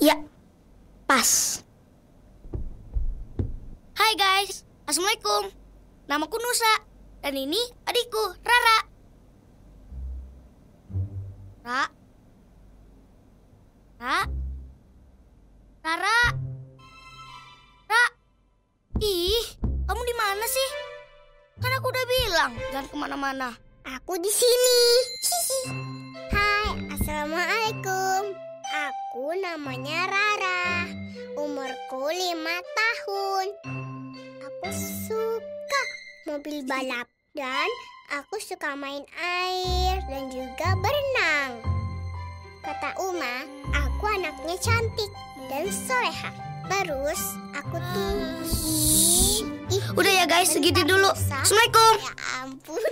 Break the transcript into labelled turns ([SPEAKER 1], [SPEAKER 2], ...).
[SPEAKER 1] Ya, pas. Hai guys, Assalamualaikum. Namaku Nusa, dan ini adikku, Rara. Ra? Ra? Rara? Ra? Ih, kamu di mana sih? Kan aku udah bilang jangan ke mana-mana.
[SPEAKER 2] Aku di sini. Aku namanya Rara. Umurku lima tahun. Aku suka mobil balap dan aku suka main air dan juga berenang. Kata Uma, aku anaknya cantik dan soleha. Terus aku tuh Ih,
[SPEAKER 1] Udah ya guys, segitu dulu. Assalamualaikum.
[SPEAKER 2] Ya ampun,